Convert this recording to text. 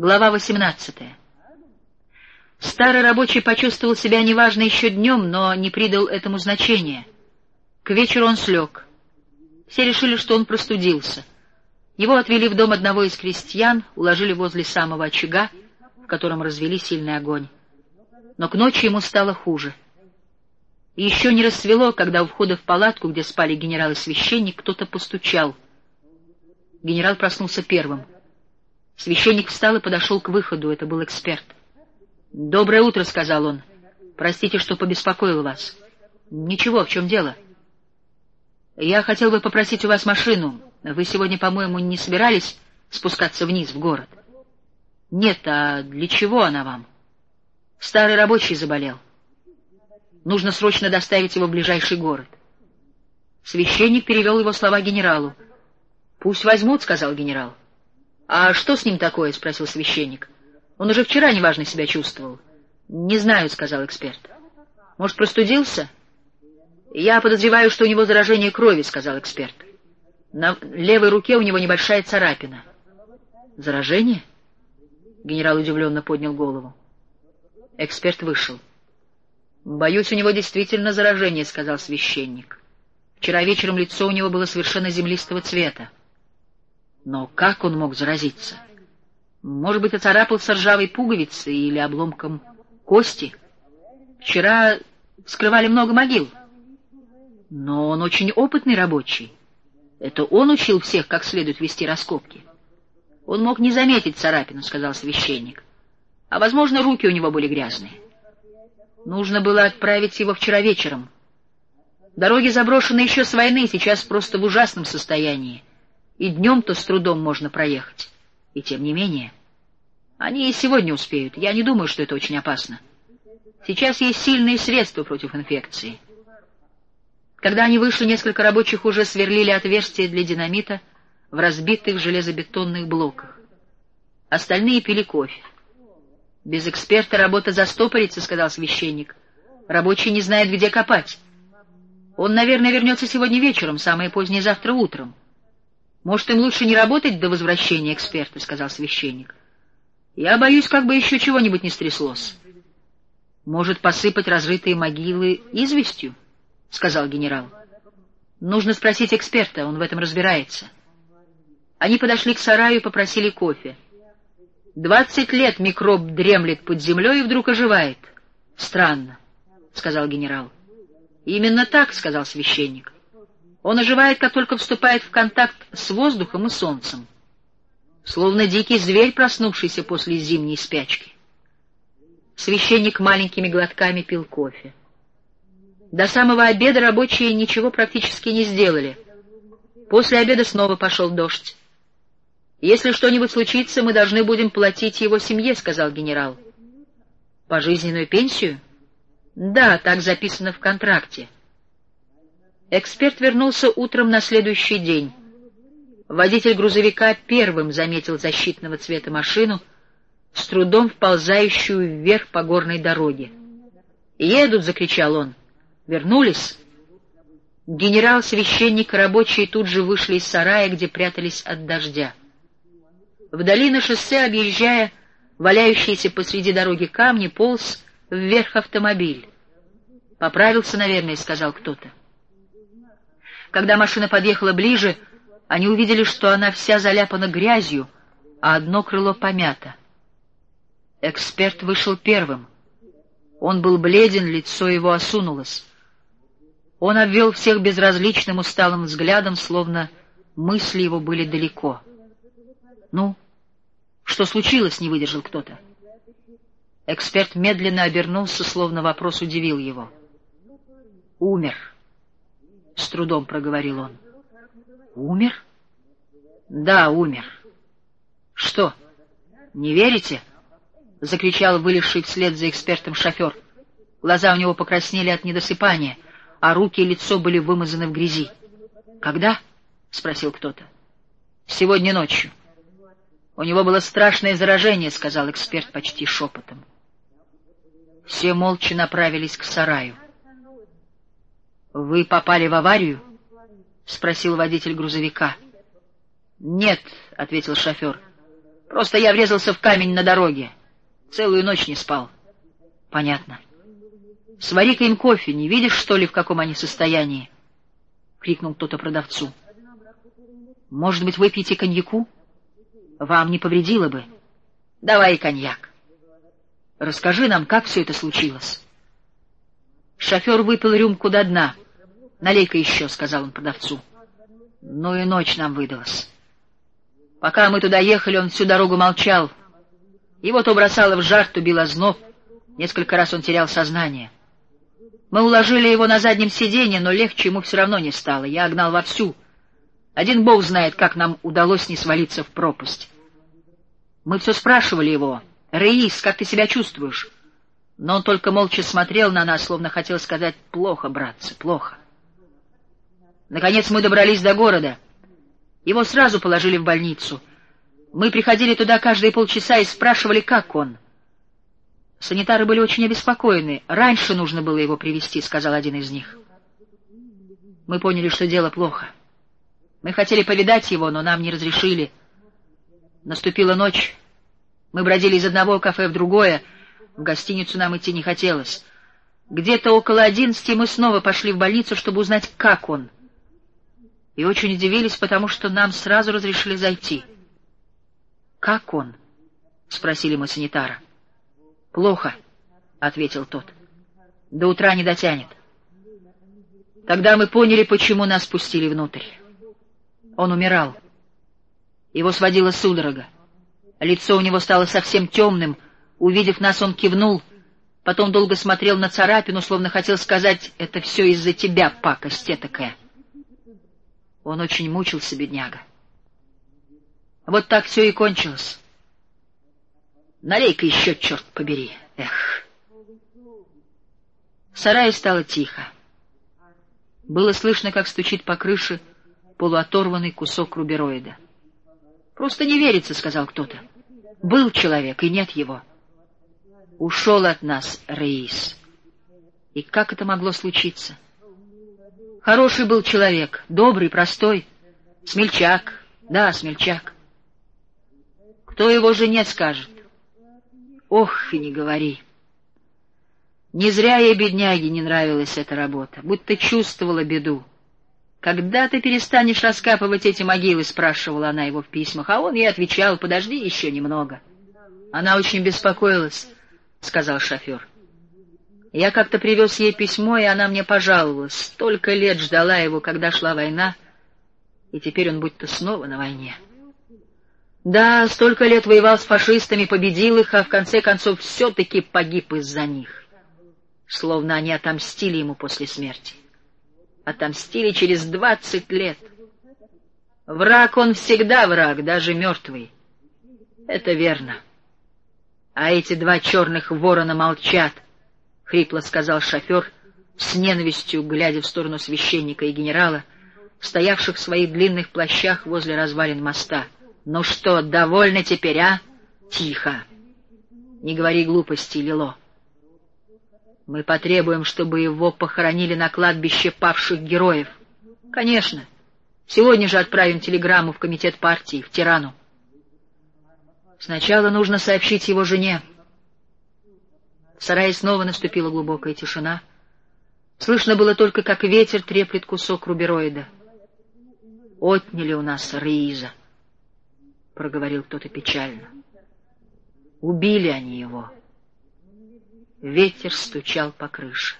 Глава 18. Старый рабочий почувствовал себя неважно еще днем, но не придал этому значения. К вечеру он слег. Все решили, что он простудился. Его отвели в дом одного из крестьян, уложили возле самого очага, в котором развели сильный огонь. Но к ночи ему стало хуже. Еще не рассвело, когда у входа в палатку, где спали генерал и священник, кто-то постучал. Генерал проснулся первым — Священник встал и подошел к выходу. Это был эксперт. «Доброе утро», — сказал он. «Простите, что побеспокоил вас». «Ничего, в чем дело?» «Я хотел бы попросить у вас машину. Вы сегодня, по-моему, не собирались спускаться вниз в город?» «Нет, а для чего она вам?» «Старый рабочий заболел. Нужно срочно доставить его в ближайший город». Священник перевел его слова генералу. «Пусть возьмут», — сказал генерал. «А что с ним такое?» — спросил священник. «Он уже вчера неважно себя чувствовал». «Не знаю», — сказал эксперт. «Может, простудился?» «Я подозреваю, что у него заражение крови», — сказал эксперт. «На левой руке у него небольшая царапина». «Заражение?» Генерал удивленно поднял голову. Эксперт вышел. «Боюсь, у него действительно заражение», — сказал священник. «Вчера вечером лицо у него было совершенно землистого цвета. Но как он мог заразиться? Может быть, оцарапался ржавой пуговицей или обломком кости? Вчера скрывали много могил. Но он очень опытный рабочий. Это он учил всех, как следует вести раскопки. Он мог не заметить царапину, — сказал священник. А, возможно, руки у него были грязные. Нужно было отправить его вчера вечером. Дороги заброшены еще с войны, сейчас просто в ужасном состоянии и днем-то с трудом можно проехать. И тем не менее, они и сегодня успеют. Я не думаю, что это очень опасно. Сейчас есть сильные средства против инфекции. Когда они вышли, несколько рабочих уже сверлили отверстия для динамита в разбитых железобетонных блоках. Остальные пили кофе. «Без эксперта работа застопорится», — сказал священник. «Рабочий не знает, где копать. Он, наверное, вернется сегодня вечером, самое позднее завтра утром». Может, им лучше не работать до возвращения эксперта, — сказал священник. Я боюсь, как бы еще чего-нибудь не стряслось. Может, посыпать разрытые могилы известью, — сказал генерал. Нужно спросить эксперта, он в этом разбирается. Они подошли к сараю и попросили кофе. Двадцать лет микроб дремлет под землей и вдруг оживает. Странно, — сказал генерал. Именно так, — сказал священник. Он оживает, как только вступает в контакт с воздухом и солнцем, словно дикий зверь, проснувшийся после зимней спячки. Священник маленькими глотками пил кофе. До самого обеда рабочие ничего практически не сделали. После обеда снова пошел дождь. «Если что-нибудь случится, мы должны будем платить его семье», — сказал генерал. «Пожизненную пенсию?» «Да, так записано в контракте». Эксперт вернулся утром на следующий день. Водитель грузовика первым заметил защитного цвета машину, с трудом вползающую вверх по горной дороге. «Едут!» — закричал он. «Вернулись?» Генерал, священник рабочие тут же вышли из сарая, где прятались от дождя. Вдали на шоссе, объезжая валяющиеся посреди дороги камни, полз вверх автомобиль. «Поправился, наверное», — сказал кто-то. Когда машина подъехала ближе, они увидели, что она вся заляпана грязью, а одно крыло помято. Эксперт вышел первым. Он был бледен, лицо его осунулось. Он обвел всех безразличным усталым взглядом, словно мысли его были далеко. «Ну, что случилось?» — не выдержал кто-то. Эксперт медленно обернулся, словно вопрос удивил его. «Умер». — с трудом проговорил он. «Умер?» «Да, умер». «Что, не верите?» — закричал выливший вслед за экспертом шофер. Глаза у него покраснели от недосыпания, а руки и лицо были вымазаны в грязи. «Когда?» — спросил кто-то. «Сегодня ночью». «У него было страшное заражение», — сказал эксперт почти шепотом. Все молча направились к сараю. «Вы попали в аварию?» — спросил водитель грузовика. «Нет», — ответил шофер. Просто я врезался в камень на дороге. Целую ночь не спал. — Понятно. — Свари-ка им кофе, не видишь, что ли, в каком они состоянии? — крикнул кто-то продавцу. — Может быть, выпьете коньяку? Вам не повредило бы. Давай коньяк. Расскажи нам, как все это случилось. Шофер выпил рюмку до дна. «Налей-ка еще», — сказал он продавцу. Ну и ночь нам выдалась. Пока мы туда ехали, он всю дорогу молчал. Его то бросало в жар, то бил озноб. Несколько раз он терял сознание. Мы уложили его на заднем сиденье, но легче ему все равно не стало. Я огнал вовсю. Один бог знает, как нам удалось не свалиться в пропасть. Мы все спрашивали его. «Реис, как ты себя чувствуешь?» Но он только молча смотрел на нас, словно хотел сказать «плохо, братцы, плохо». Наконец мы добрались до города. Его сразу положили в больницу. Мы приходили туда каждые полчаса и спрашивали, как он. Санитары были очень обеспокоены. «Раньше нужно было его привести, сказал один из них. Мы поняли, что дело плохо. Мы хотели повидать его, но нам не разрешили. Наступила ночь. Мы бродили из одного кафе в другое. В гостиницу нам идти не хотелось. Где-то около одиннадцати мы снова пошли в больницу, чтобы узнать, как он — и очень удивились, потому что нам сразу разрешили зайти. «Как он?» — спросили мы санитара. «Плохо», — ответил тот. «До утра не дотянет». Тогда мы поняли, почему нас пустили внутрь. Он умирал. Его сводила судорога. Лицо у него стало совсем темным. Увидев нас, он кивнул, потом долго смотрел на царапину, словно хотел сказать «это все из-за тебя, пакость такая». Он очень мучился, бедняга. Вот так все и кончилось. Налей-ка еще, черт побери. Эх. В сарае стало тихо. Было слышно, как стучит по крыше полуоторванный кусок рубероида. «Просто не верится», — сказал кто-то. «Был человек, и нет его. Ушел от нас Рейс. И как это могло случиться?» Хороший был человек, добрый, простой, смельчак, да, смельчак. Кто его жене скажет? Ох, и не говори. Не зря ей, бедняге, не нравилась эта работа, будто чувствовала беду. «Когда ты перестанешь раскапывать эти могилы?» — спрашивала она его в письмах, а он ей отвечал, «Подожди еще немного». Она очень беспокоилась, — сказал шофер. Я как-то привез ей письмо, и она мне пожаловалась. Столько лет ждала его, когда шла война, и теперь он будто снова на войне. Да, столько лет воевал с фашистами, победил их, а в конце концов все-таки погиб из-за них. Словно они отомстили ему после смерти. Отомстили через двадцать лет. Враг он всегда враг, даже мертвый. Это верно. А эти два черных ворона молчат —— хрипло сказал шофер, с ненавистью глядя в сторону священника и генерала, стоявших в своих длинных плащах возле развалин моста. «Ну что, довольно теперь, а? Тихо! Не говори глупости, Лило. Мы потребуем, чтобы его похоронили на кладбище павших героев. Конечно. Сегодня же отправим телеграмму в комитет партии, в Тирану. Сначала нужно сообщить его жене, в сарае снова наступила глубокая тишина. Слышно было только, как ветер треплет кусок рубероида. «Отняли у нас Риза», — проговорил кто-то печально. «Убили они его». Ветер стучал по крыше.